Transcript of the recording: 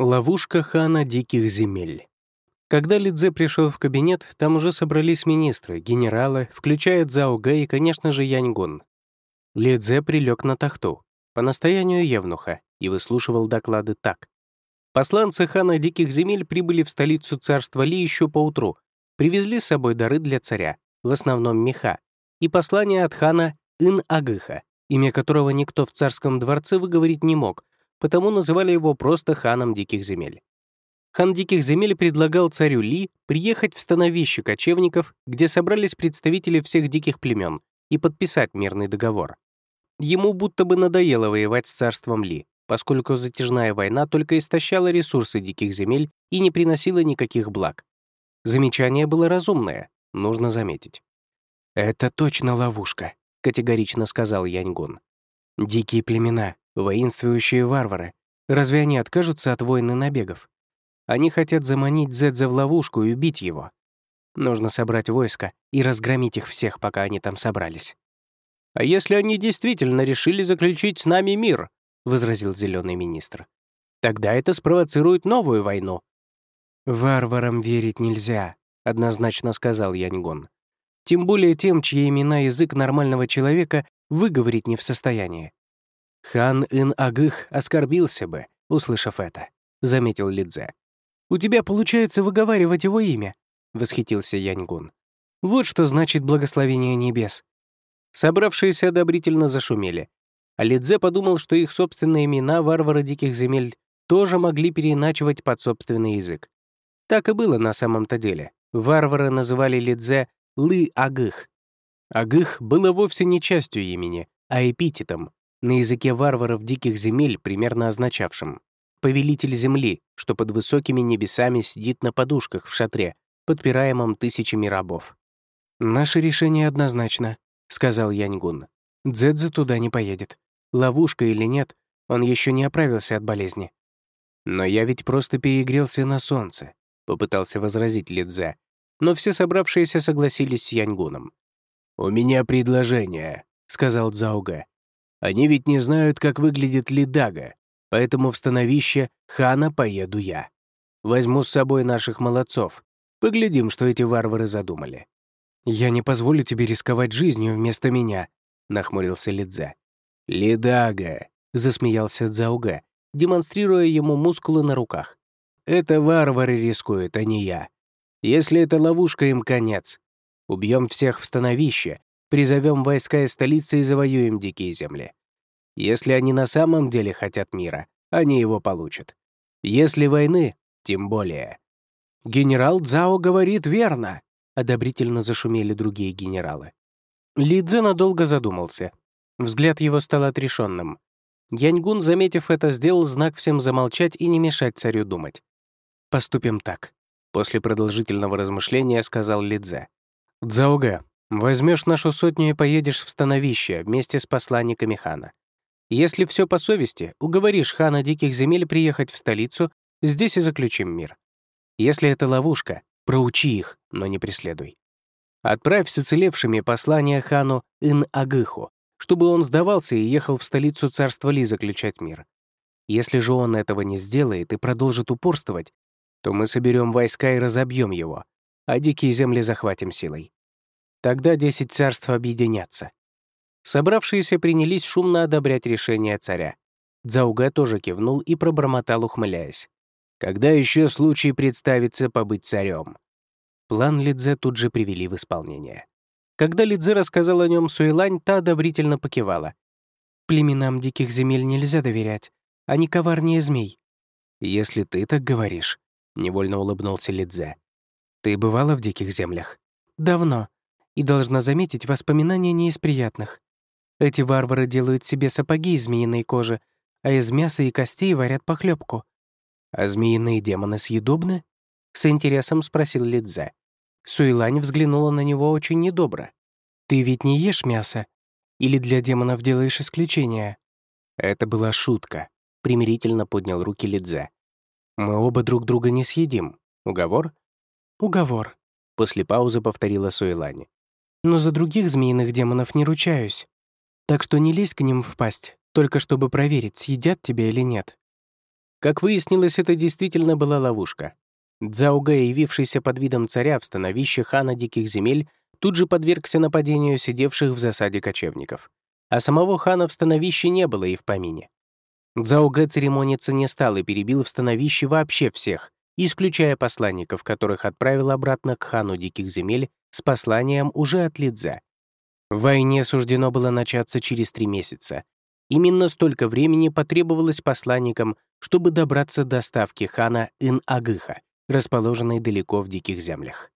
Ловушка хана диких земель. Когда Лидзе пришел в кабинет, там уже собрались министры, генералы, включая Цао Гэ и, конечно же, Яньгун. Лидзе прилег на тахту, по настоянию Евнуха, и выслушивал доклады так. Посланцы хана диких земель прибыли в столицу царства Ли еще поутру, привезли с собой дары для царя, в основном меха, и послание от хана Ин-Агыха, имя которого никто в царском дворце выговорить не мог, потому называли его просто ханом диких земель. Хан диких земель предлагал царю Ли приехать в становище кочевников, где собрались представители всех диких племен, и подписать мирный договор. Ему будто бы надоело воевать с царством Ли, поскольку затяжная война только истощала ресурсы диких земель и не приносила никаких благ. Замечание было разумное, нужно заметить. «Это точно ловушка», — категорично сказал Яньгун. «Дикие племена, Воинствующие варвары. Разве они откажутся от войны набегов? Они хотят заманить Зедзе в ловушку и убить его. Нужно собрать войско и разгромить их всех, пока они там собрались. «А если они действительно решили заключить с нами мир?» — возразил зеленый министр. «Тогда это спровоцирует новую войну». «Варварам верить нельзя», — однозначно сказал Яньгон. «Тем более тем, чьи имена язык нормального человека выговорить не в состоянии. Хан Ин-Агых оскорбился бы, услышав это, — заметил Лидзе. «У тебя получается выговаривать его имя», — восхитился Яньгун. «Вот что значит благословение небес». Собравшиеся одобрительно зашумели. А Лидзе подумал, что их собственные имена варвары диких земель тоже могли переиначивать под собственный язык. Так и было на самом-то деле. Варвары называли Лидзе Лы-Агых. Агых было вовсе не частью имени, а эпитетом, на языке варваров диких земель, примерно означавшим «повелитель земли», что под высокими небесами сидит на подушках в шатре, подпираемом тысячами рабов. «Наше решение однозначно», — сказал Яньгун. «Дзэдзе туда не поедет. Ловушка или нет, он еще не оправился от болезни». «Но я ведь просто перегрелся на солнце», — попытался возразить Лидзе. Но все собравшиеся согласились с Яньгуном. «У меня предложение», — сказал Цзауга. Они ведь не знают, как выглядит Лидага, поэтому в становище хана поеду я. Возьму с собой наших молодцов. Поглядим, что эти варвары задумали». «Я не позволю тебе рисковать жизнью вместо меня», — нахмурился Лидзе. «Лидага», — засмеялся Дзауга, демонстрируя ему мускулы на руках. «Это варвары рискуют, а не я. Если это ловушка, им конец. Убьем всех в становище, призовем войска из столицы и завоюем дикие земли. Если они на самом деле хотят мира, они его получат. Если войны, тем более. «Генерал Цао говорит верно», — одобрительно зашумели другие генералы. Лидзе надолго задумался. Взгляд его стал отрешенным. Яньгун, заметив это, сделал знак всем замолчать и не мешать царю думать. «Поступим так», — после продолжительного размышления сказал Лидзе. «Цзаога, Возьмешь нашу сотню и поедешь в становище вместе с посланниками хана. Если все по совести, уговоришь хана диких земель приехать в столицу, здесь и заключим мир. Если это ловушка, проучи их, но не преследуй. Отправь с уцелевшими послание хану Ин-Агыху, чтобы он сдавался и ехал в столицу царства Ли заключать мир. Если же он этого не сделает и продолжит упорствовать, то мы соберем войска и разобьем его, а дикие земли захватим силой. Тогда десять царств объединятся. Собравшиеся принялись шумно одобрять решение царя. Дзауга тоже кивнул и пробормотал, ухмыляясь. «Когда еще случай представится побыть царем?» План Лидзе тут же привели в исполнение. Когда Лидзе рассказал о нем Суэлань, та одобрительно покивала. «Племенам диких земель нельзя доверять. Они коварнее змей». «Если ты так говоришь», — невольно улыбнулся Лидзе. «Ты бывала в диких землях?» «Давно и, должна заметить, воспоминания не из приятных. Эти варвары делают себе сапоги из змеиной кожи, а из мяса и костей варят похлебку. «А змеиные демоны съедобны?» — с интересом спросил Лидзе. Суэлань взглянула на него очень недобро. «Ты ведь не ешь мясо? Или для демонов делаешь исключение?» Это была шутка. Примирительно поднял руки Лидзе. «Мы оба друг друга не съедим. Уговор?» «Уговор», — после паузы повторила Суэлань но за других змеиных демонов не ручаюсь. Так что не лезь к ним в пасть, только чтобы проверить, съедят тебя или нет». Как выяснилось, это действительно была ловушка. Дзауга, явившийся под видом царя в становище хана Диких земель, тут же подвергся нападению сидевших в засаде кочевников. А самого хана в становище не было и в помине. Дзауга церемониться не стал и перебил в становище вообще всех, исключая посланников, которых отправил обратно к хану Диких земель с посланием уже от Лидзе. Войне суждено было начаться через три месяца. Именно столько времени потребовалось посланникам, чтобы добраться до ставки хана Ин-Агыха, расположенной далеко в Диких землях.